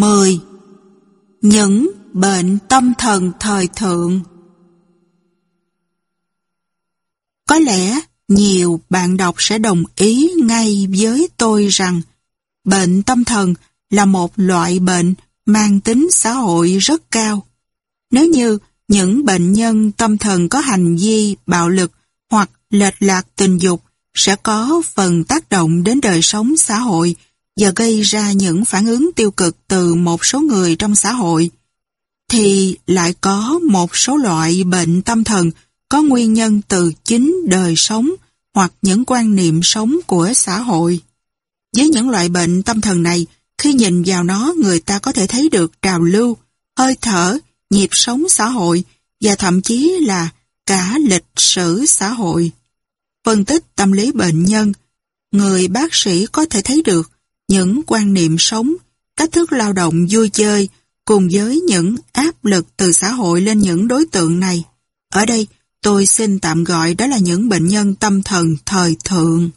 10. Những bệnh tâm thần thời thượng Có lẽ nhiều bạn đọc sẽ đồng ý ngay với tôi rằng bệnh tâm thần là một loại bệnh mang tính xã hội rất cao. Nếu như những bệnh nhân tâm thần có hành vi, bạo lực hoặc lệch lạc tình dục sẽ có phần tác động đến đời sống xã hội và gây ra những phản ứng tiêu cực từ một số người trong xã hội, thì lại có một số loại bệnh tâm thần có nguyên nhân từ chính đời sống hoặc những quan niệm sống của xã hội. Với những loại bệnh tâm thần này, khi nhìn vào nó người ta có thể thấy được trào lưu, hơi thở, nhịp sống xã hội và thậm chí là cả lịch sử xã hội. Phân tích tâm lý bệnh nhân, người bác sĩ có thể thấy được những quan niệm sống, cách thức lao động vui chơi cùng với những áp lực từ xã hội lên những đối tượng này. Ở đây, tôi xin tạm gọi đó là những bệnh nhân tâm thần thời thượng.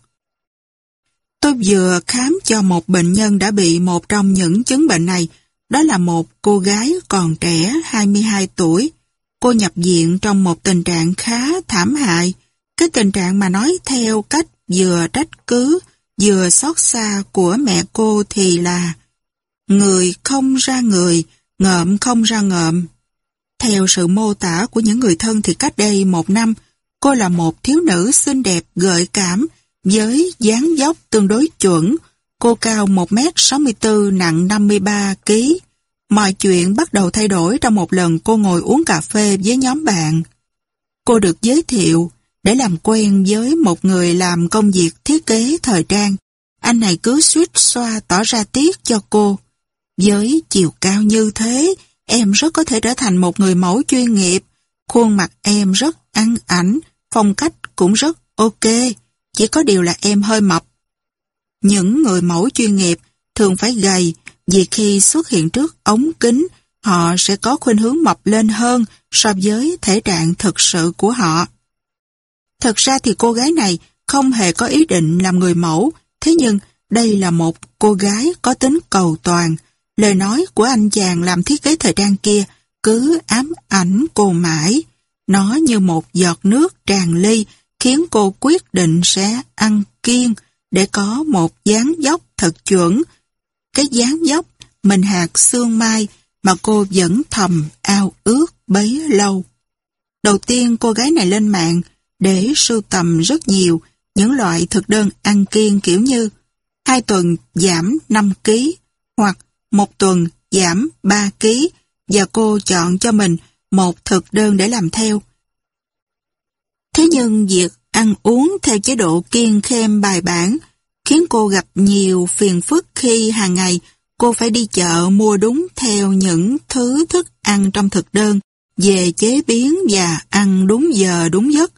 Tôi vừa khám cho một bệnh nhân đã bị một trong những chứng bệnh này, đó là một cô gái còn trẻ 22 tuổi. Cô nhập viện trong một tình trạng khá thảm hại, cái tình trạng mà nói theo cách vừa trách cứ, vừa xót xa của mẹ cô thì là Người không ra người, ngợm không ra ngợm. Theo sự mô tả của những người thân thì cách đây một năm, cô là một thiếu nữ xinh đẹp gợi cảm với dáng dốc tương đối chuẩn. Cô cao 1m64 nặng 53kg. Mọi chuyện bắt đầu thay đổi trong một lần cô ngồi uống cà phê với nhóm bạn. Cô được giới thiệu để làm quen với một người làm công việc thiết kế thời trang. Anh này cứ suýt xoa tỏ ra tiếc cho cô. Với chiều cao như thế, em rất có thể trở thành một người mẫu chuyên nghiệp. Khuôn mặt em rất ăn ảnh, phong cách cũng rất ok, chỉ có điều là em hơi mập. Những người mẫu chuyên nghiệp thường phải gầy vì khi xuất hiện trước ống kính, họ sẽ có khuynh hướng mập lên hơn so với thể trạng thực sự của họ. Thật ra thì cô gái này không hề có ý định làm người mẫu, thế nhưng đây là một cô gái có tính cầu toàn. Lời nói của anh chàng làm thiết kế thời trang kia cứ ám ảnh cô mãi. Nó như một giọt nước tràn ly khiến cô quyết định sẽ ăn kiêng để có một dáng dốc thật chuẩn. Cái dáng dốc mình hạt xương mai mà cô vẫn thầm ao ước bấy lâu. Đầu tiên cô gái này lên mạng để sưu tầm rất nhiều, những loại thực đơn ăn kiêng kiểu như hai tuần giảm 5 kg hoặc một tuần giảm 3 kg và cô chọn cho mình một thực đơn để làm theo. Thế nhưng việc ăn uống theo chế độ kiêng khem bài bản khiến cô gặp nhiều phiền phức khi hàng ngày cô phải đi chợ mua đúng theo những thứ thức ăn trong thực đơn, về chế biến và ăn đúng giờ, đúng giấc.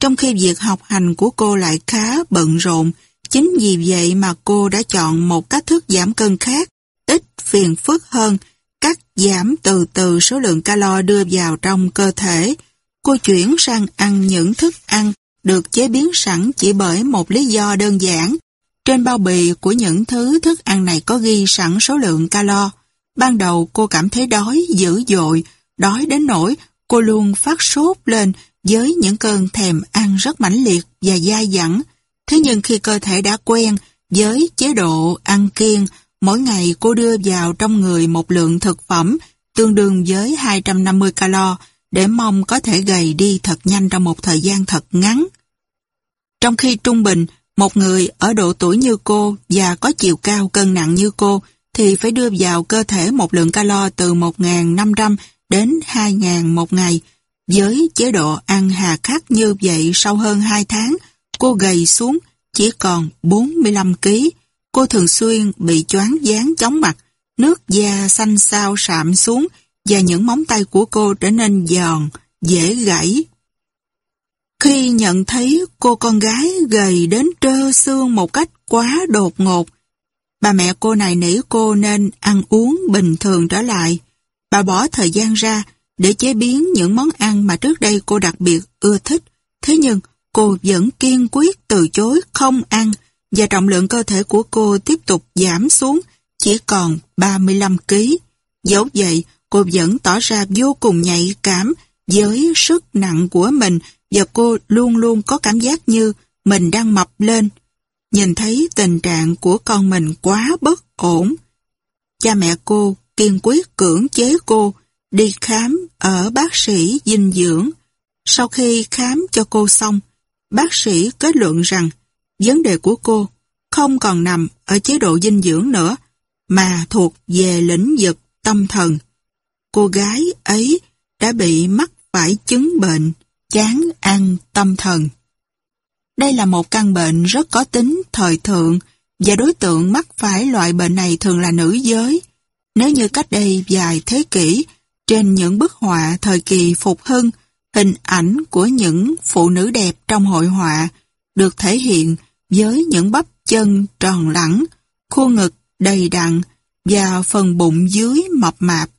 Trong khi việc học hành của cô lại khá bận rộn, chính vì vậy mà cô đã chọn một cách thức giảm cân khác, ít phiền phức hơn, cắt giảm từ từ số lượng calo đưa vào trong cơ thể. Cô chuyển sang ăn những thức ăn được chế biến sẵn chỉ bởi một lý do đơn giản. Trên bao bì của những thứ thức ăn này có ghi sẵn số lượng calo. Ban đầu cô cảm thấy đói dữ dội, đói đến nỗi cô luôn phát sốt lên với những cơn thèm ăn rất mãnh liệt và dai dẳng. Thế nhưng khi cơ thể đã quen với chế độ ăn kiêng, mỗi ngày cô đưa vào trong người một lượng thực phẩm tương đương với 250 calo để mong có thể gầy đi thật nhanh trong một thời gian thật ngắn. Trong khi trung bình, một người ở độ tuổi như cô và có chiều cao cân nặng như cô thì phải đưa vào cơ thể một lượng calo từ 1.500 đến 2.000 một ngày. Với chế độ ăn hà khắc như vậy sau hơn 2 tháng, cô gầy xuống chỉ còn 45 kg. Cô thường xuyên bị choáng dáng chóng mặt, nước da xanh xao sạm xuống và những móng tay của cô trở nên giòn, dễ gãy. Khi nhận thấy cô con gái gầy đến trơ xương một cách quá đột ngột, bà mẹ cô này nỉ cô nên ăn uống bình thường trở lại. Bà bỏ thời gian ra để chế biến những món ăn mà trước đây cô đặc biệt ưa thích. Thế nhưng, cô vẫn kiên quyết từ chối không ăn và trọng lượng cơ thể của cô tiếp tục giảm xuống chỉ còn 35 kg. Dẫu vậy, cô vẫn tỏ ra vô cùng nhạy cảm với sức nặng của mình và cô luôn luôn có cảm giác như mình đang mập lên. Nhìn thấy tình trạng của con mình quá bất ổn. Cha mẹ cô kiên quyết cưỡng chế cô đi khám ở bác sĩ dinh dưỡng. Sau khi khám cho cô xong, bác sĩ kết luận rằng vấn đề của cô không còn nằm ở chế độ dinh dưỡng nữa, mà thuộc về lĩnh vực tâm thần. Cô gái ấy đã bị mắc phải chứng bệnh chán ăn tâm thần. Đây là một căn bệnh rất có tính thời thượng và đối tượng mắc phải loại bệnh này thường là nữ giới. Nếu như cách đây vài thế kỷ, trên những bức họa thời kỳ phục hưng, hình ảnh của những phụ nữ đẹp trong hội họa được thể hiện với những bắp chân tròn lẳng, khu ngực đầy đặn và phần bụng dưới mập mạp.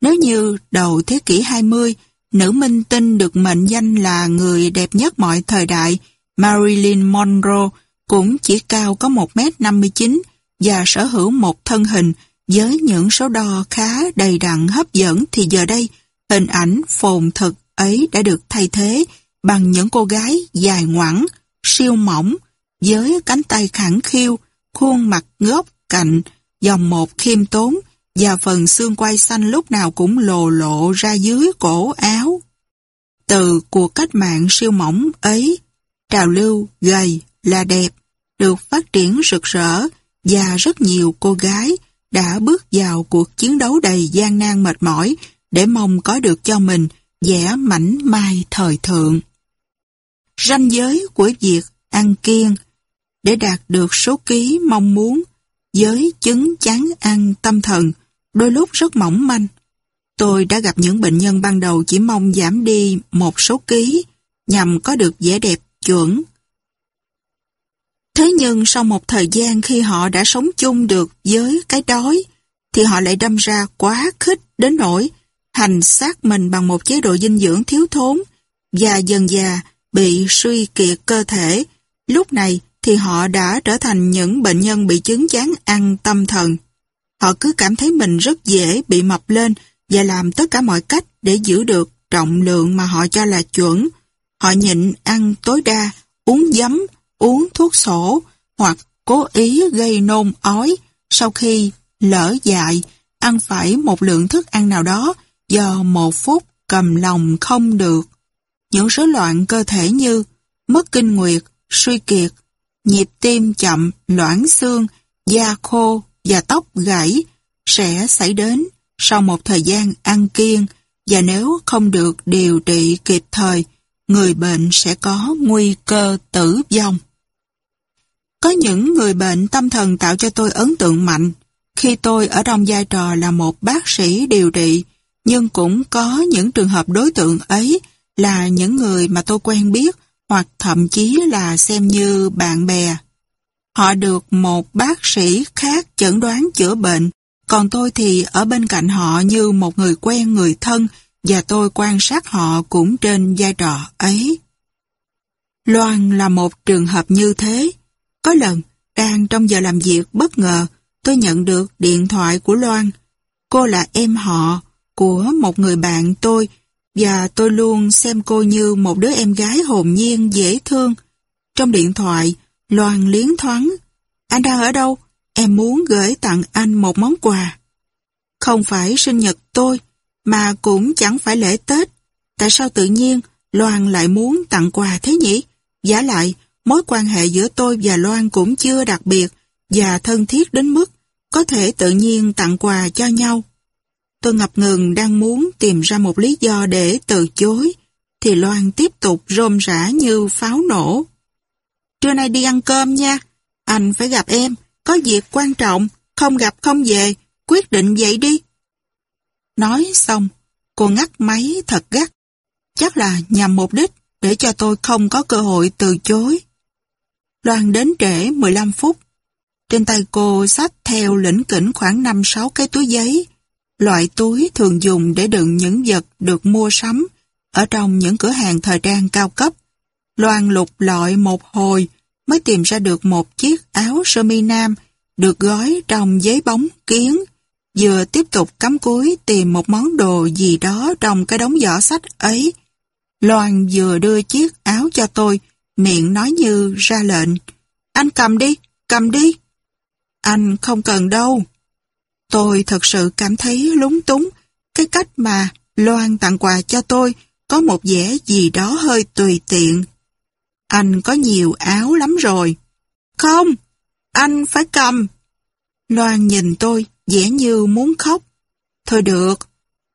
Nếu như đầu thế kỷ 20, nữ minh tinh được mệnh danh là người đẹp nhất mọi thời đại, Marilyn Monroe cũng chỉ cao có 1m59 và sở hữu một thân hình với những số đo khá đầy đặn hấp dẫn thì giờ đây hình ảnh phồn thực ấy đã được thay thế bằng những cô gái dài ngoẳng, siêu mỏng, với cánh tay khẳng khiêu khuôn mặt ngốc cạnh, dòng một khiêm tốn và phần xương quai xanh lúc nào cũng lồ lộ ra dưới cổ áo. Từ cuộc cách mạng siêu mỏng ấy, trào lưu gầy là đẹp, được phát triển rực rỡ và rất nhiều cô gái đã bước vào cuộc chiến đấu đầy gian nan mệt mỏi để mong có được cho mình vẻ mảnh mai thời thượng. Ranh giới của việc ăn kiêng để đạt được số ký mong muốn với chứng chán ăn tâm thần đôi lúc rất mỏng manh. Tôi đã gặp những bệnh nhân ban đầu chỉ mong giảm đi một số ký nhằm có được vẻ đẹp chuẩn Thế nhưng sau một thời gian khi họ đã sống chung được với cái đói, thì họ lại đâm ra quá khích đến nỗi hành xác mình bằng một chế độ dinh dưỡng thiếu thốn và dần dà bị suy kiệt cơ thể. Lúc này thì họ đã trở thành những bệnh nhân bị chứng chán ăn tâm thần. Họ cứ cảm thấy mình rất dễ bị mập lên và làm tất cả mọi cách để giữ được trọng lượng mà họ cho là chuẩn. Họ nhịn ăn tối đa, uống giấm, uống thuốc sổ hoặc cố ý gây nôn ói sau khi lỡ dại ăn phải một lượng thức ăn nào đó do một phút cầm lòng không được. Những rối loạn cơ thể như mất kinh nguyệt, suy kiệt, nhịp tim chậm, loãng xương, da khô và tóc gãy sẽ xảy đến sau một thời gian ăn kiêng và nếu không được điều trị kịp thời, người bệnh sẽ có nguy cơ tử vong. Có những người bệnh tâm thần tạo cho tôi ấn tượng mạnh khi tôi ở trong vai trò là một bác sĩ điều trị, nhưng cũng có những trường hợp đối tượng ấy là những người mà tôi quen biết hoặc thậm chí là xem như bạn bè. Họ được một bác sĩ khác chẩn đoán chữa bệnh, còn tôi thì ở bên cạnh họ như một người quen người thân và tôi quan sát họ cũng trên vai trò ấy. Loan là một trường hợp như thế. Có lần, đang trong giờ làm việc bất ngờ, tôi nhận được điện thoại của Loan. Cô là em họ của một người bạn tôi và tôi luôn xem cô như một đứa em gái hồn nhiên, dễ thương. Trong điện thoại, Loan liến thoáng. Anh đang ở đâu? Em muốn gửi tặng anh một món quà. Không phải sinh nhật tôi, mà cũng chẳng phải lễ Tết. Tại sao tự nhiên Loan lại muốn tặng quà thế nhỉ? Giả lại, Mối quan hệ giữa tôi và Loan cũng chưa đặc biệt và thân thiết đến mức có thể tự nhiên tặng quà cho nhau. Tôi ngập ngừng đang muốn tìm ra một lý do để từ chối, thì Loan tiếp tục rôm rã như pháo nổ. Trưa nay đi ăn cơm nha, anh phải gặp em, có việc quan trọng, không gặp không về, quyết định vậy đi. Nói xong, cô ngắt máy thật gắt, chắc là nhằm mục đích để cho tôi không có cơ hội từ chối. Loan đến trễ 15 phút. Trên tay cô sách theo lĩnh kỉnh khoảng 5-6 cái túi giấy, loại túi thường dùng để đựng những vật được mua sắm ở trong những cửa hàng thời trang cao cấp. Loan lục lọi một hồi mới tìm ra được một chiếc áo sơ mi nam được gói trong giấy bóng kiến, vừa tiếp tục cắm cúi tìm một món đồ gì đó trong cái đống giỏ sách ấy. Loan vừa đưa chiếc áo cho tôi, miệng nói như ra lệnh. Anh cầm đi, cầm đi. Anh không cần đâu. Tôi thật sự cảm thấy lúng túng. Cái cách mà Loan tặng quà cho tôi có một vẻ gì đó hơi tùy tiện. Anh có nhiều áo lắm rồi. Không, anh phải cầm. Loan nhìn tôi, vẻ như muốn khóc. Thôi được,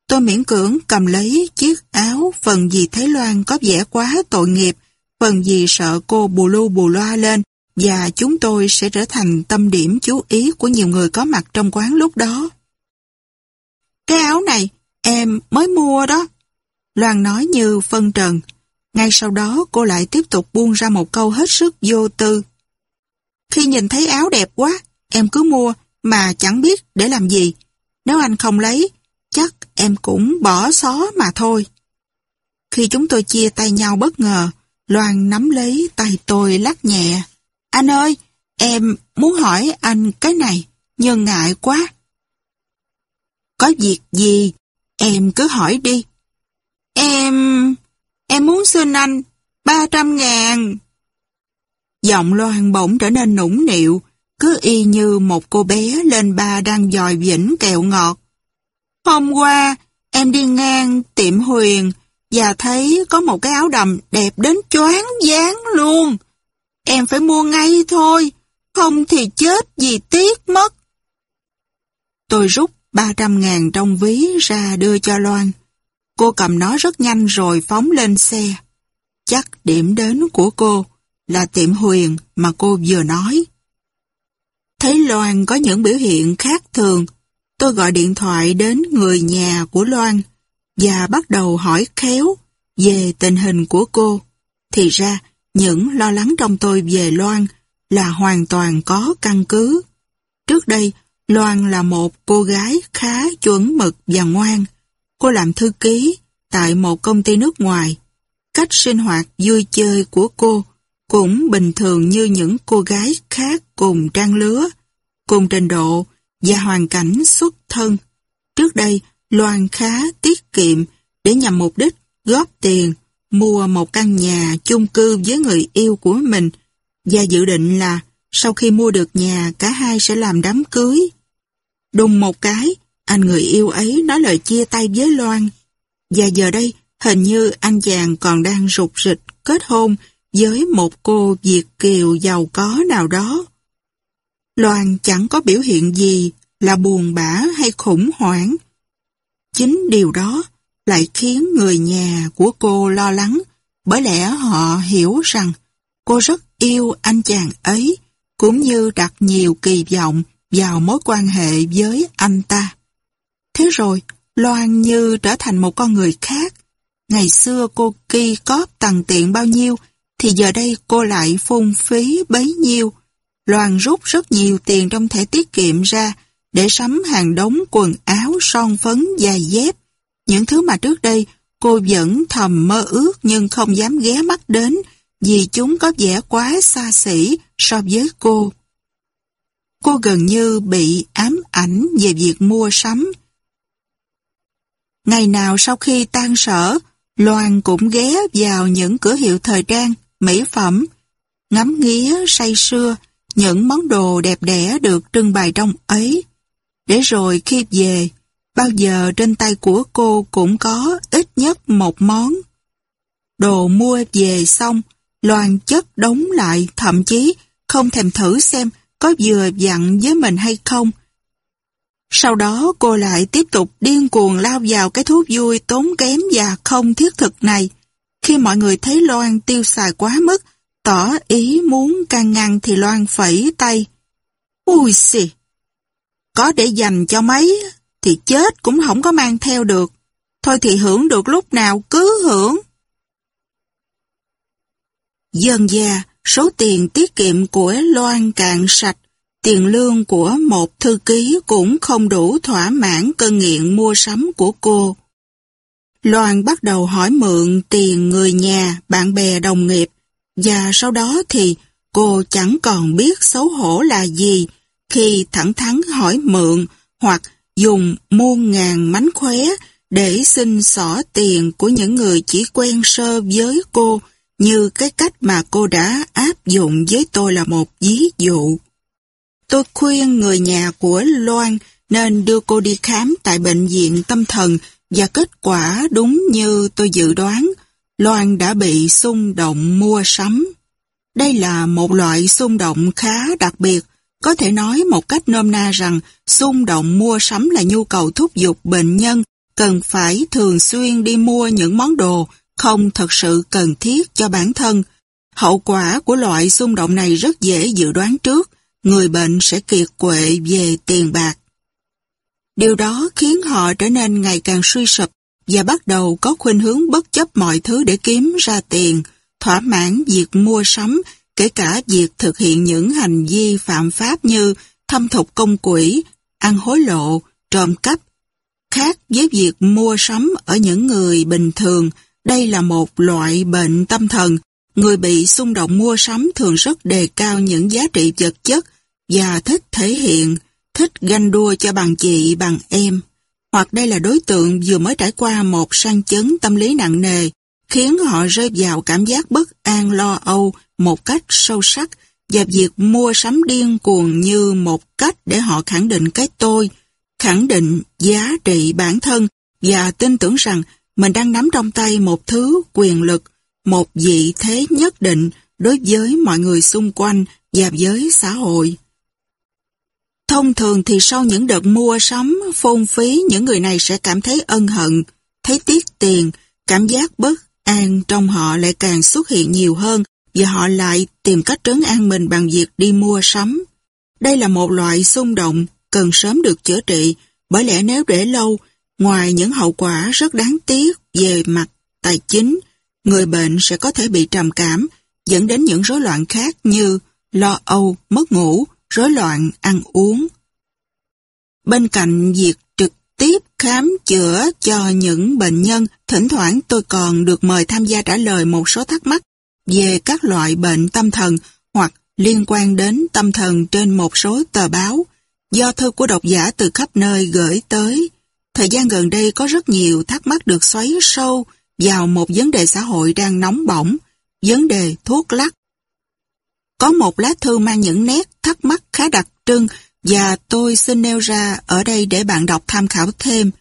tôi miễn cưỡng cầm lấy chiếc áo phần vì thấy Loan có vẻ quá tội nghiệp phần vì sợ cô bù lu bù loa lên và chúng tôi sẽ trở thành tâm điểm chú ý của nhiều người có mặt trong quán lúc đó. Cái áo này em mới mua đó, Loan nói như phân trần. Ngay sau đó cô lại tiếp tục buông ra một câu hết sức vô tư. Khi nhìn thấy áo đẹp quá, em cứ mua mà chẳng biết để làm gì. Nếu anh không lấy, chắc em cũng bỏ xó mà thôi. Khi chúng tôi chia tay nhau bất ngờ, Loan nắm lấy tay tôi lắc nhẹ. Anh ơi, em muốn hỏi anh cái này, nhưng ngại quá. Có việc gì, em cứ hỏi đi. Em... em muốn xin anh ba trăm ngàn. Giọng Loan bỗng trở nên nũng nịu, cứ y như một cô bé lên ba đang dòi vĩnh kẹo ngọt. Hôm qua, em đi ngang tiệm Huyền, và thấy có một cái áo đầm đẹp đến choáng váng luôn. Em phải mua ngay thôi, không thì chết vì tiếc mất. Tôi rút 300 ngàn trong ví ra đưa cho Loan. Cô cầm nó rất nhanh rồi phóng lên xe. Chắc điểm đến của cô là tiệm huyền mà cô vừa nói. Thấy Loan có những biểu hiện khác thường, tôi gọi điện thoại đến người nhà của Loan và bắt đầu hỏi khéo về tình hình của cô. Thì ra, những lo lắng trong tôi về Loan là hoàn toàn có căn cứ. Trước đây, Loan là một cô gái khá chuẩn mực và ngoan. Cô làm thư ký tại một công ty nước ngoài. Cách sinh hoạt vui chơi của cô cũng bình thường như những cô gái khác cùng trang lứa, cùng trình độ và hoàn cảnh xuất thân. Trước đây, Loan khá tiết kiệm để nhằm mục đích góp tiền mua một căn nhà chung cư với người yêu của mình và dự định là sau khi mua được nhà cả hai sẽ làm đám cưới. Đùng một cái, anh người yêu ấy nói lời chia tay với Loan và giờ đây hình như anh chàng còn đang rụt rịch kết hôn với một cô Việt Kiều giàu có nào đó. Loan chẳng có biểu hiện gì là buồn bã hay khủng hoảng Chính điều đó lại khiến người nhà của cô lo lắng bởi lẽ họ hiểu rằng cô rất yêu anh chàng ấy cũng như đặt nhiều kỳ vọng vào mối quan hệ với anh ta. Thế rồi, Loan như trở thành một con người khác. Ngày xưa cô kỳ cóp tầng tiện bao nhiêu, thì giờ đây cô lại phung phí bấy nhiêu. Loan rút rất nhiều tiền trong thẻ tiết kiệm ra, để sắm hàng đống quần áo, son phấn, giày dép. Những thứ mà trước đây cô vẫn thầm mơ ước nhưng không dám ghé mắt đến vì chúng có vẻ quá xa xỉ so với cô. Cô gần như bị ám ảnh về việc mua sắm. Ngày nào sau khi tan sở, Loan cũng ghé vào những cửa hiệu thời trang, mỹ phẩm, ngắm nghía say sưa những món đồ đẹp đẽ được trưng bày trong ấy để rồi khi về, bao giờ trên tay của cô cũng có ít nhất một món. Đồ mua về xong, loan chất đóng lại thậm chí không thèm thử xem có vừa dặn với mình hay không. Sau đó cô lại tiếp tục điên cuồng lao vào cái thú vui tốn kém và không thiết thực này. Khi mọi người thấy Loan tiêu xài quá mức, tỏ ý muốn can ngăn thì Loan phẩy tay. Ui xì, có để dành cho mấy thì chết cũng không có mang theo được. Thôi thì hưởng được lúc nào cứ hưởng. Dần già, số tiền tiết kiệm của Loan cạn sạch, tiền lương của một thư ký cũng không đủ thỏa mãn cơn nghiện mua sắm của cô. Loan bắt đầu hỏi mượn tiền người nhà, bạn bè đồng nghiệp, và sau đó thì cô chẳng còn biết xấu hổ là gì khi thẳng thắn hỏi mượn hoặc dùng muôn ngàn mánh khóe để xin xỏ tiền của những người chỉ quen sơ với cô như cái cách mà cô đã áp dụng với tôi là một ví dụ. Tôi khuyên người nhà của Loan nên đưa cô đi khám tại bệnh viện tâm thần và kết quả đúng như tôi dự đoán, Loan đã bị xung động mua sắm. Đây là một loại xung động khá đặc biệt có thể nói một cách nôm na rằng xung động mua sắm là nhu cầu thúc giục bệnh nhân cần phải thường xuyên đi mua những món đồ không thật sự cần thiết cho bản thân. Hậu quả của loại xung động này rất dễ dự đoán trước, người bệnh sẽ kiệt quệ về tiền bạc. Điều đó khiến họ trở nên ngày càng suy sụp và bắt đầu có khuynh hướng bất chấp mọi thứ để kiếm ra tiền, thỏa mãn việc mua sắm kể cả việc thực hiện những hành vi phạm pháp như thâm thục công quỷ, ăn hối lộ, trộm cắp. Khác với việc mua sắm ở những người bình thường, đây là một loại bệnh tâm thần. Người bị xung động mua sắm thường rất đề cao những giá trị vật chất và thích thể hiện, thích ganh đua cho bằng chị, bằng em. Hoặc đây là đối tượng vừa mới trải qua một sang chấn tâm lý nặng nề, khiến họ rơi vào cảm giác bất an lo âu một cách sâu sắc và việc mua sắm điên cuồng như một cách để họ khẳng định cái tôi, khẳng định giá trị bản thân và tin tưởng rằng mình đang nắm trong tay một thứ quyền lực, một vị thế nhất định đối với mọi người xung quanh và với xã hội. Thông thường thì sau những đợt mua sắm, phôn phí những người này sẽ cảm thấy ân hận, thấy tiếc tiền, cảm giác bất an trong họ lại càng xuất hiện nhiều hơn và họ lại tìm cách trấn an mình bằng việc đi mua sắm. Đây là một loại xung động cần sớm được chữa trị, bởi lẽ nếu để lâu, ngoài những hậu quả rất đáng tiếc về mặt tài chính, người bệnh sẽ có thể bị trầm cảm, dẫn đến những rối loạn khác như lo âu, mất ngủ, rối loạn ăn uống. Bên cạnh việc trực tiếp khám chữa cho những bệnh nhân, thỉnh thoảng tôi còn được mời tham gia trả lời một số thắc mắc về các loại bệnh tâm thần hoặc liên quan đến tâm thần trên một số tờ báo do thư của độc giả từ khắp nơi gửi tới. Thời gian gần đây có rất nhiều thắc mắc được xoáy sâu vào một vấn đề xã hội đang nóng bỏng, vấn đề thuốc lắc. Có một lá thư mang những nét thắc mắc khá đặc trưng và tôi xin nêu ra ở đây để bạn đọc tham khảo thêm.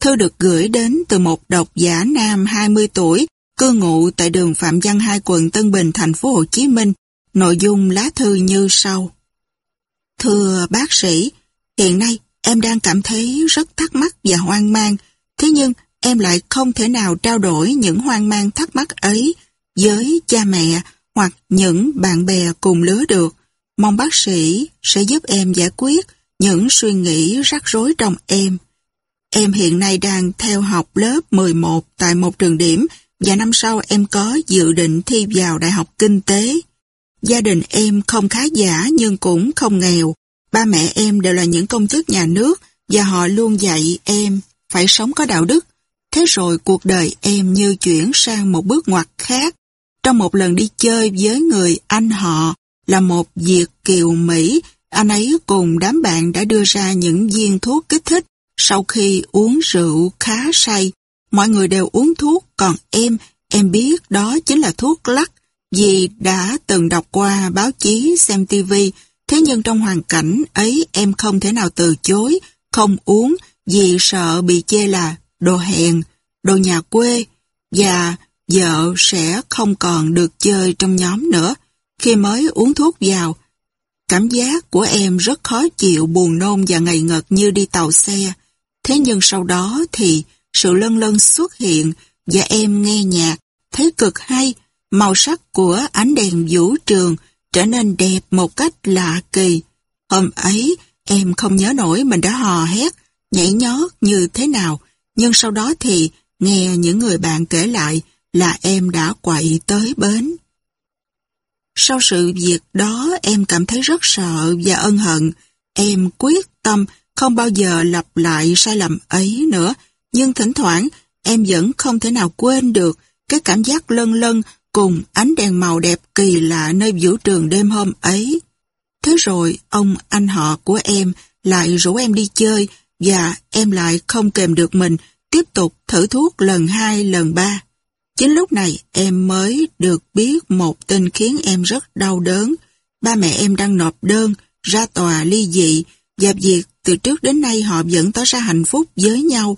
Thư được gửi đến từ một độc giả nam 20 tuổi cư ngụ tại đường Phạm Văn Hai quận Tân Bình, thành phố Hồ Chí Minh, nội dung lá thư như sau. Thưa bác sĩ, hiện nay em đang cảm thấy rất thắc mắc và hoang mang, thế nhưng em lại không thể nào trao đổi những hoang mang thắc mắc ấy với cha mẹ hoặc những bạn bè cùng lứa được. Mong bác sĩ sẽ giúp em giải quyết những suy nghĩ rắc rối trong em. Em hiện nay đang theo học lớp 11 tại một trường điểm và năm sau em có dự định thi vào Đại học Kinh tế. Gia đình em không khá giả nhưng cũng không nghèo. Ba mẹ em đều là những công chức nhà nước và họ luôn dạy em phải sống có đạo đức. Thế rồi cuộc đời em như chuyển sang một bước ngoặt khác. Trong một lần đi chơi với người anh họ là một diệt Kiều Mỹ, anh ấy cùng đám bạn đã đưa ra những viên thuốc kích thích sau khi uống rượu khá say Mọi người đều uống thuốc, còn em, em biết đó chính là thuốc lắc, vì đã từng đọc qua báo chí, xem tivi, thế nhưng trong hoàn cảnh ấy em không thể nào từ chối, không uống vì sợ bị chê là đồ hèn, đồ nhà quê, và vợ sẽ không còn được chơi trong nhóm nữa. Khi mới uống thuốc vào, cảm giác của em rất khó chịu buồn nôn và ngày ngợt như đi tàu xe. Thế nhưng sau đó thì sự lân lân xuất hiện và em nghe nhạc, thấy cực hay, màu sắc của ánh đèn vũ trường trở nên đẹp một cách lạ kỳ. Hôm ấy, em không nhớ nổi mình đã hò hét, nhảy nhót như thế nào, nhưng sau đó thì nghe những người bạn kể lại là em đã quậy tới bến. Sau sự việc đó em cảm thấy rất sợ và ân hận, em quyết tâm không bao giờ lặp lại sai lầm ấy nữa nhưng thỉnh thoảng em vẫn không thể nào quên được cái cảm giác lân lân cùng ánh đèn màu đẹp kỳ lạ nơi vũ trường đêm hôm ấy. Thế rồi ông anh họ của em lại rủ em đi chơi và em lại không kèm được mình tiếp tục thử thuốc lần hai lần ba. Chính lúc này em mới được biết một tin khiến em rất đau đớn. Ba mẹ em đang nộp đơn, ra tòa ly dị và việc từ trước đến nay họ vẫn tỏ ra hạnh phúc với nhau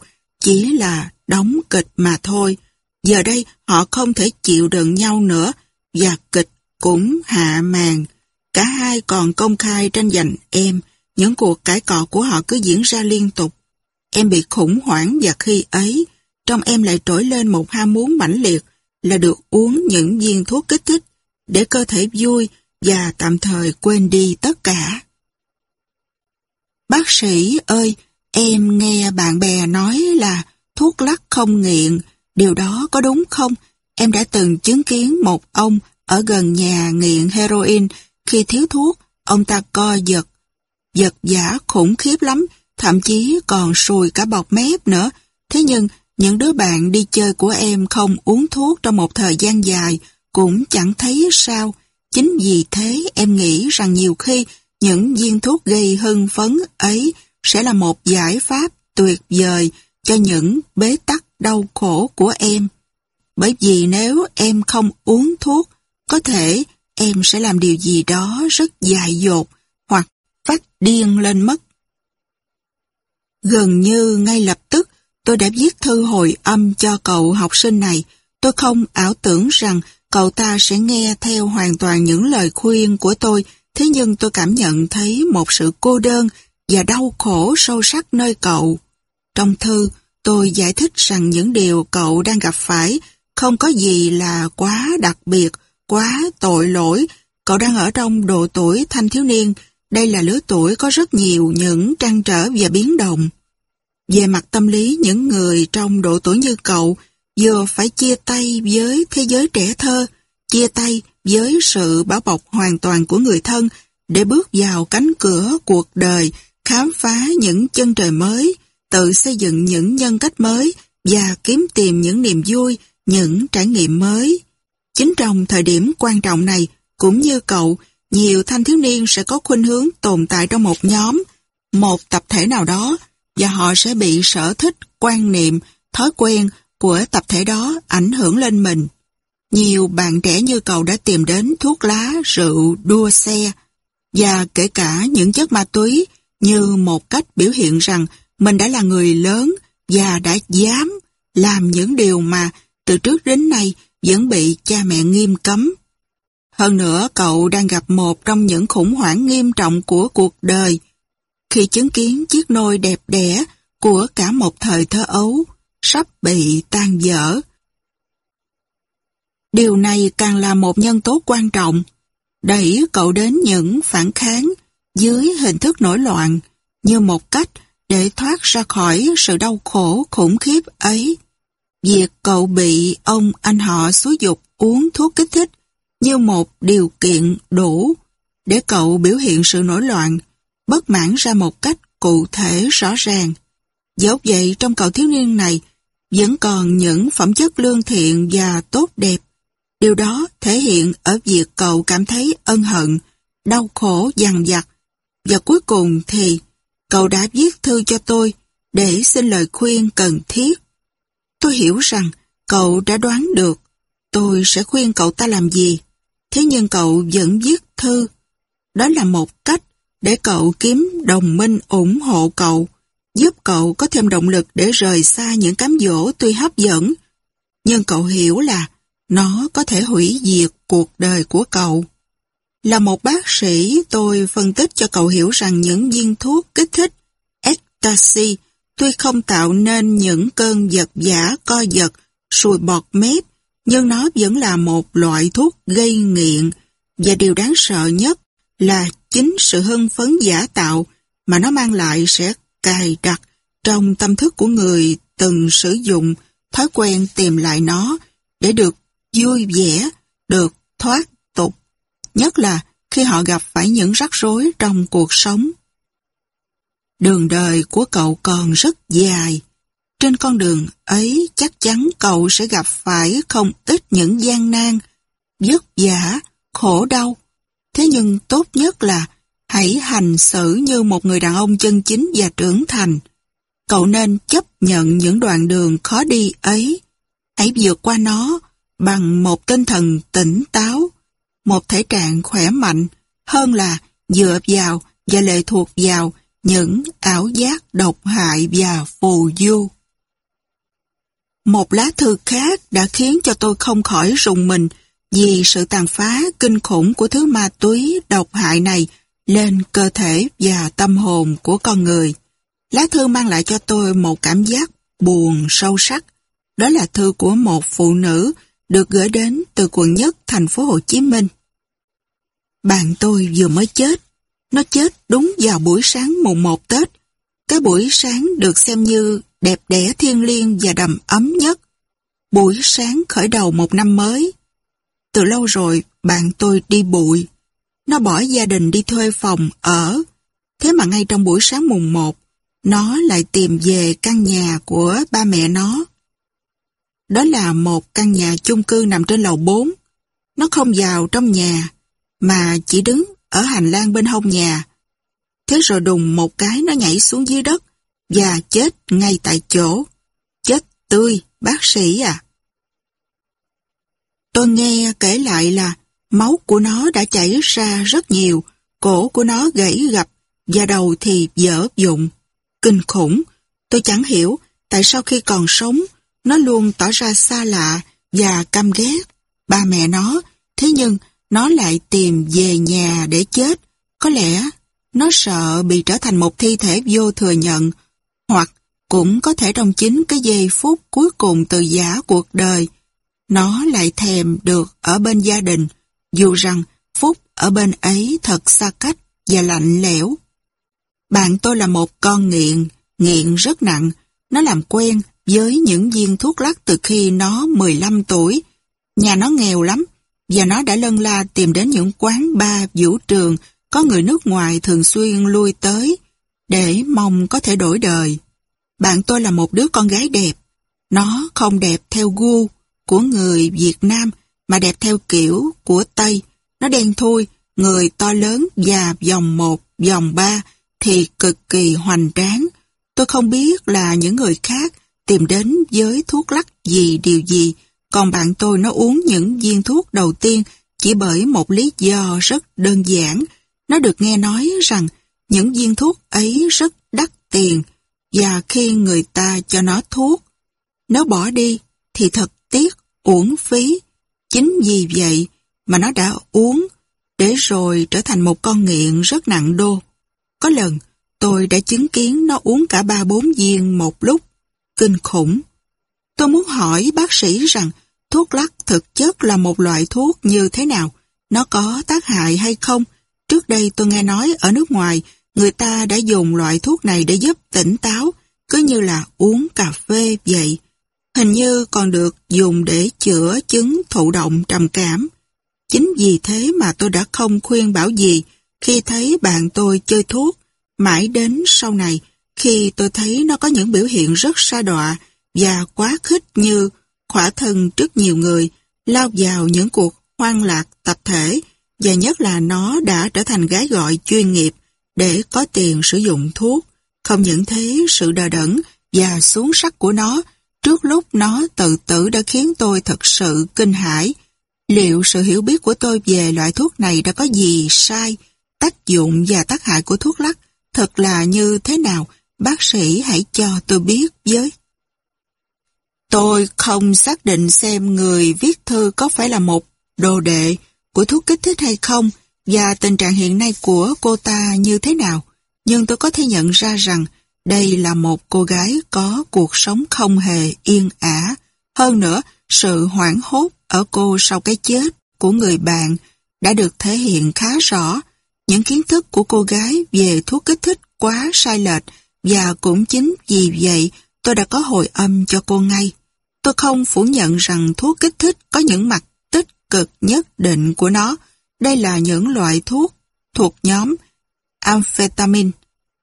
chỉ là đóng kịch mà thôi. Giờ đây họ không thể chịu đựng nhau nữa và kịch cũng hạ màn. Cả hai còn công khai tranh giành em. Những cuộc cãi cọ của họ cứ diễn ra liên tục. Em bị khủng hoảng và khi ấy, trong em lại trỗi lên một ham muốn mãnh liệt là được uống những viên thuốc kích thích để cơ thể vui và tạm thời quên đi tất cả. Bác sĩ ơi, Em nghe bạn bè nói là thuốc lắc không nghiện, điều đó có đúng không? Em đã từng chứng kiến một ông ở gần nhà nghiện heroin, khi thiếu thuốc, ông ta co giật. Giật giả khủng khiếp lắm, thậm chí còn sùi cả bọc mép nữa. Thế nhưng, những đứa bạn đi chơi của em không uống thuốc trong một thời gian dài, cũng chẳng thấy sao. Chính vì thế em nghĩ rằng nhiều khi những viên thuốc gây hưng phấn ấy sẽ là một giải pháp tuyệt vời cho những bế tắc đau khổ của em. Bởi vì nếu em không uống thuốc, có thể em sẽ làm điều gì đó rất dại dột hoặc phát điên lên mất. Gần như ngay lập tức, tôi đã viết thư hồi âm cho cậu học sinh này. Tôi không ảo tưởng rằng cậu ta sẽ nghe theo hoàn toàn những lời khuyên của tôi, thế nhưng tôi cảm nhận thấy một sự cô đơn và đau khổ sâu sắc nơi cậu. Trong thư, tôi giải thích rằng những điều cậu đang gặp phải không có gì là quá đặc biệt, quá tội lỗi. Cậu đang ở trong độ tuổi thanh thiếu niên, đây là lứa tuổi có rất nhiều những trăn trở và biến động. Về mặt tâm lý, những người trong độ tuổi như cậu vừa phải chia tay với thế giới trẻ thơ, chia tay với sự bảo bọc hoàn toàn của người thân để bước vào cánh cửa cuộc đời khám phá những chân trời mới, tự xây dựng những nhân cách mới và kiếm tìm những niềm vui, những trải nghiệm mới. Chính trong thời điểm quan trọng này, cũng như cậu, nhiều thanh thiếu niên sẽ có khuynh hướng tồn tại trong một nhóm, một tập thể nào đó, và họ sẽ bị sở thích, quan niệm, thói quen của tập thể đó ảnh hưởng lên mình. Nhiều bạn trẻ như cậu đã tìm đến thuốc lá, rượu, đua xe, và kể cả những chất ma túy như một cách biểu hiện rằng mình đã là người lớn và đã dám làm những điều mà từ trước đến nay vẫn bị cha mẹ nghiêm cấm. Hơn nữa, cậu đang gặp một trong những khủng hoảng nghiêm trọng của cuộc đời khi chứng kiến chiếc nôi đẹp đẽ của cả một thời thơ ấu sắp bị tan dở. Điều này càng là một nhân tố quan trọng, đẩy cậu đến những phản kháng dưới hình thức nổi loạn như một cách để thoát ra khỏi sự đau khổ khủng khiếp ấy. Việc cậu bị ông anh họ xúi dục uống thuốc kích thích như một điều kiện đủ để cậu biểu hiện sự nổi loạn, bất mãn ra một cách cụ thể rõ ràng. Dẫu vậy trong cậu thiếu niên này vẫn còn những phẩm chất lương thiện và tốt đẹp. Điều đó thể hiện ở việc cậu cảm thấy ân hận, đau khổ dằn vặt và cuối cùng thì cậu đã viết thư cho tôi để xin lời khuyên cần thiết. Tôi hiểu rằng cậu đã đoán được tôi sẽ khuyên cậu ta làm gì. Thế nhưng cậu vẫn viết thư. Đó là một cách để cậu kiếm đồng minh ủng hộ cậu, giúp cậu có thêm động lực để rời xa những cám dỗ tuy hấp dẫn. Nhưng cậu hiểu là nó có thể hủy diệt cuộc đời của cậu. Là một bác sĩ, tôi phân tích cho cậu hiểu rằng những viên thuốc kích thích ecstasy tuy không tạo nên những cơn giật giả co giật, sùi bọt mép, nhưng nó vẫn là một loại thuốc gây nghiện. Và điều đáng sợ nhất là chính sự hưng phấn giả tạo mà nó mang lại sẽ cài đặt trong tâm thức của người từng sử dụng thói quen tìm lại nó để được vui vẻ, được thoát nhất là khi họ gặp phải những rắc rối trong cuộc sống. Đường đời của cậu còn rất dài. Trên con đường ấy chắc chắn cậu sẽ gặp phải không ít những gian nan, vất vả, khổ đau. Thế nhưng tốt nhất là hãy hành xử như một người đàn ông chân chính và trưởng thành. Cậu nên chấp nhận những đoạn đường khó đi ấy. Hãy vượt qua nó bằng một tinh thần tỉnh táo một thể trạng khỏe mạnh hơn là dựa vào và lệ thuộc vào những ảo giác độc hại và phù du. Một lá thư khác đã khiến cho tôi không khỏi rùng mình vì sự tàn phá kinh khủng của thứ ma túy độc hại này lên cơ thể và tâm hồn của con người. Lá thư mang lại cho tôi một cảm giác buồn sâu sắc. Đó là thư của một phụ nữ được gửi đến từ quận nhất thành phố Hồ Chí Minh. Bạn tôi vừa mới chết. Nó chết đúng vào buổi sáng mùng 1 Tết. Cái buổi sáng được xem như đẹp đẽ thiên liêng và đầm ấm nhất. Buổi sáng khởi đầu một năm mới. Từ lâu rồi bạn tôi đi bụi. Nó bỏ gia đình đi thuê phòng ở. Thế mà ngay trong buổi sáng mùng 1, nó lại tìm về căn nhà của ba mẹ nó. Đó là một căn nhà chung cư nằm trên lầu 4. Nó không vào trong nhà mà chỉ đứng ở hành lang bên hông nhà. Thế rồi đùng một cái nó nhảy xuống dưới đất và chết ngay tại chỗ. Chết tươi, bác sĩ à. Tôi nghe kể lại là máu của nó đã chảy ra rất nhiều, cổ của nó gãy gập và đầu thì dở dụng. Kinh khủng, tôi chẳng hiểu tại sao khi còn sống nó luôn tỏ ra xa lạ và căm ghét ba mẹ nó. Thế nhưng nó lại tìm về nhà để chết. Có lẽ nó sợ bị trở thành một thi thể vô thừa nhận hoặc cũng có thể trong chính cái giây phút cuối cùng từ giả cuộc đời. Nó lại thèm được ở bên gia đình dù rằng phút ở bên ấy thật xa cách và lạnh lẽo. Bạn tôi là một con nghiện, nghiện rất nặng. Nó làm quen với những viên thuốc lắc từ khi nó 15 tuổi. Nhà nó nghèo lắm, và nó đã lân la tìm đến những quán bar, vũ trường có người nước ngoài thường xuyên lui tới để mong có thể đổi đời. Bạn tôi là một đứa con gái đẹp. Nó không đẹp theo gu của người Việt Nam mà đẹp theo kiểu của Tây. Nó đen thui, người to lớn và vòng một, vòng ba thì cực kỳ hoành tráng. Tôi không biết là những người khác tìm đến với thuốc lắc gì điều gì còn bạn tôi nó uống những viên thuốc đầu tiên chỉ bởi một lý do rất đơn giản. Nó được nghe nói rằng những viên thuốc ấy rất đắt tiền và khi người ta cho nó thuốc, nó bỏ đi thì thật tiếc, uổng phí. Chính vì vậy mà nó đã uống để rồi trở thành một con nghiện rất nặng đô. Có lần tôi đã chứng kiến nó uống cả ba bốn viên một lúc. Kinh khủng. Tôi muốn hỏi bác sĩ rằng thuốc lắc thực chất là một loại thuốc như thế nào? Nó có tác hại hay không? Trước đây tôi nghe nói ở nước ngoài, người ta đã dùng loại thuốc này để giúp tỉnh táo, cứ như là uống cà phê vậy. Hình như còn được dùng để chữa chứng thụ động trầm cảm. Chính vì thế mà tôi đã không khuyên bảo gì khi thấy bạn tôi chơi thuốc. Mãi đến sau này, khi tôi thấy nó có những biểu hiện rất xa đọa, và quá khích như khỏa thân trước nhiều người, lao vào những cuộc hoang lạc tập thể và nhất là nó đã trở thành gái gọi chuyên nghiệp để có tiền sử dụng thuốc. Không những thế, sự đờ đẫn và xuống sắc của nó trước lúc nó tự tử đã khiến tôi thật sự kinh hãi. Liệu sự hiểu biết của tôi về loại thuốc này đã có gì sai, tác dụng và tác hại của thuốc lắc thật là như thế nào? Bác sĩ hãy cho tôi biết với. Tôi không xác định xem người viết thư có phải là một đồ đệ của thuốc kích thích hay không và tình trạng hiện nay của cô ta như thế nào, nhưng tôi có thể nhận ra rằng đây là một cô gái có cuộc sống không hề yên ả. Hơn nữa, sự hoảng hốt ở cô sau cái chết của người bạn đã được thể hiện khá rõ. Những kiến thức của cô gái về thuốc kích thích quá sai lệch và cũng chính vì vậy tôi đã có hồi âm cho cô ngay. Tôi không phủ nhận rằng thuốc kích thích có những mặt tích cực nhất định của nó. Đây là những loại thuốc thuộc nhóm amphetamine.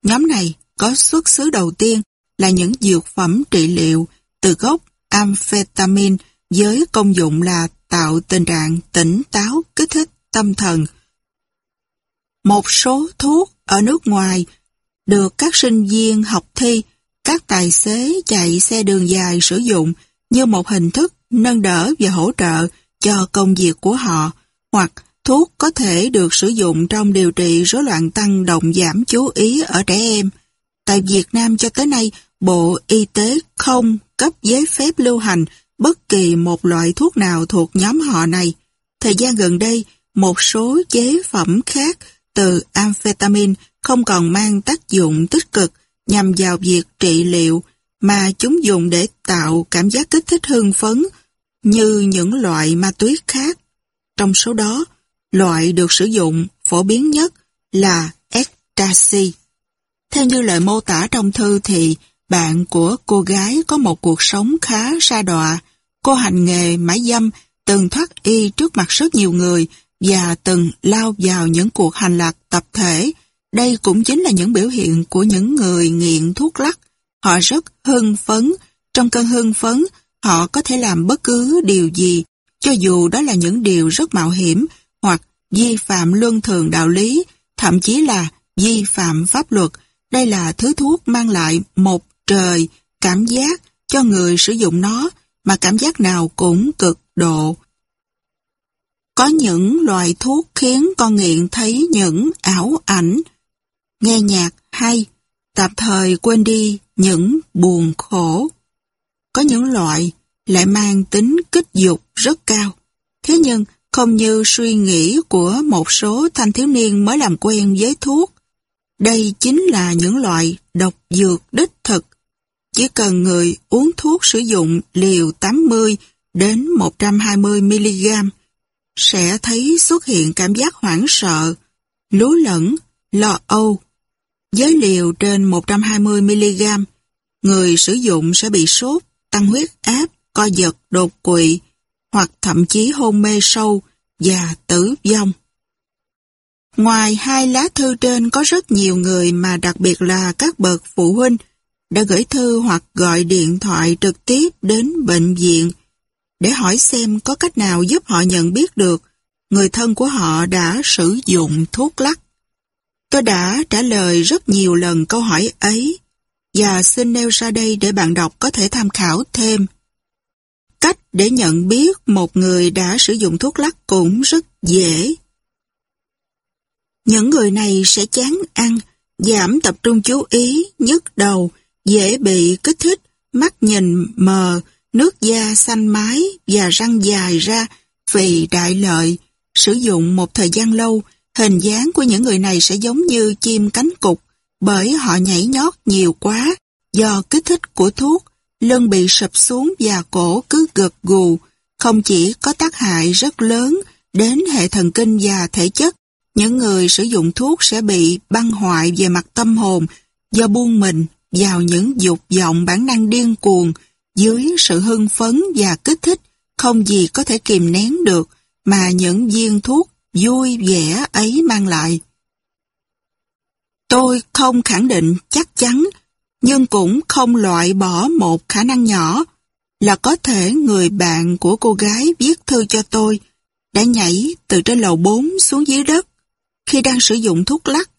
Nhóm này có xuất xứ đầu tiên là những dược phẩm trị liệu từ gốc amphetamine với công dụng là tạo tình trạng tỉnh táo kích thích tâm thần. Một số thuốc ở nước ngoài được các sinh viên học thi, các tài xế chạy xe đường dài sử dụng như một hình thức nâng đỡ và hỗ trợ cho công việc của họ hoặc thuốc có thể được sử dụng trong điều trị rối loạn tăng động giảm chú ý ở trẻ em. Tại Việt Nam cho tới nay, Bộ Y tế không cấp giấy phép lưu hành bất kỳ một loại thuốc nào thuộc nhóm họ này. Thời gian gần đây, một số chế phẩm khác từ amphetamine không còn mang tác dụng tích cực nhằm vào việc trị liệu mà chúng dùng để tạo cảm giác kích thích hưng phấn như những loại ma túy khác. Trong số đó, loại được sử dụng phổ biến nhất là ecstasy. Theo như lời mô tả trong thư thì bạn của cô gái có một cuộc sống khá sa đọa. Cô hành nghề mãi dâm, từng thoát y trước mặt rất nhiều người và từng lao vào những cuộc hành lạc tập thể. Đây cũng chính là những biểu hiện của những người nghiện thuốc lắc Họ rất hưng phấn. Trong cơn hưng phấn, họ có thể làm bất cứ điều gì, cho dù đó là những điều rất mạo hiểm hoặc vi phạm luân thường đạo lý, thậm chí là vi phạm pháp luật. Đây là thứ thuốc mang lại một trời cảm giác cho người sử dụng nó mà cảm giác nào cũng cực độ. Có những loại thuốc khiến con nghiện thấy những ảo ảnh, nghe nhạc hay, tạm thời quên đi những buồn khổ. Có những loại lại mang tính kích dục rất cao. Thế nhưng, không như suy nghĩ của một số thanh thiếu niên mới làm quen với thuốc. Đây chính là những loại độc dược đích thực. Chỉ cần người uống thuốc sử dụng liều 80 đến 120mg sẽ thấy xuất hiện cảm giác hoảng sợ, lú lẫn, lo âu, với liều trên 120mg, người sử dụng sẽ bị sốt, tăng huyết áp, co giật, đột quỵ hoặc thậm chí hôn mê sâu và tử vong. Ngoài hai lá thư trên có rất nhiều người mà đặc biệt là các bậc phụ huynh đã gửi thư hoặc gọi điện thoại trực tiếp đến bệnh viện để hỏi xem có cách nào giúp họ nhận biết được người thân của họ đã sử dụng thuốc lắc. Tôi đã trả lời rất nhiều lần câu hỏi ấy và xin nêu ra đây để bạn đọc có thể tham khảo thêm. Cách để nhận biết một người đã sử dụng thuốc lắc cũng rất dễ. Những người này sẽ chán ăn, giảm tập trung chú ý, nhức đầu, dễ bị kích thích, mắt nhìn mờ, nước da xanh mái và răng dài ra vì đại lợi. Sử dụng một thời gian lâu Hình dáng của những người này sẽ giống như chim cánh cục bởi họ nhảy nhót nhiều quá. Do kích thích của thuốc, lưng bị sụp xuống và cổ cứ gật gù, không chỉ có tác hại rất lớn đến hệ thần kinh và thể chất, những người sử dụng thuốc sẽ bị băng hoại về mặt tâm hồn do buông mình vào những dục vọng bản năng điên cuồng dưới sự hưng phấn và kích thích không gì có thể kìm nén được mà những viên thuốc vui vẻ ấy mang lại. Tôi không khẳng định chắc chắn, nhưng cũng không loại bỏ một khả năng nhỏ là có thể người bạn của cô gái viết thư cho tôi đã nhảy từ trên lầu 4 xuống dưới đất khi đang sử dụng thuốc lắc.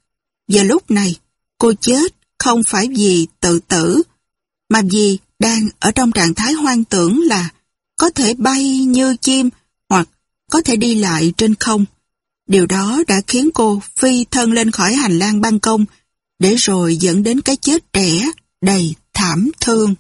Và lúc này, cô chết không phải vì tự tử, mà vì đang ở trong trạng thái hoang tưởng là có thể bay như chim hoặc có thể đi lại trên không. Điều đó đã khiến cô phi thân lên khỏi hành lang ban công, để rồi dẫn đến cái chết trẻ đầy thảm thương.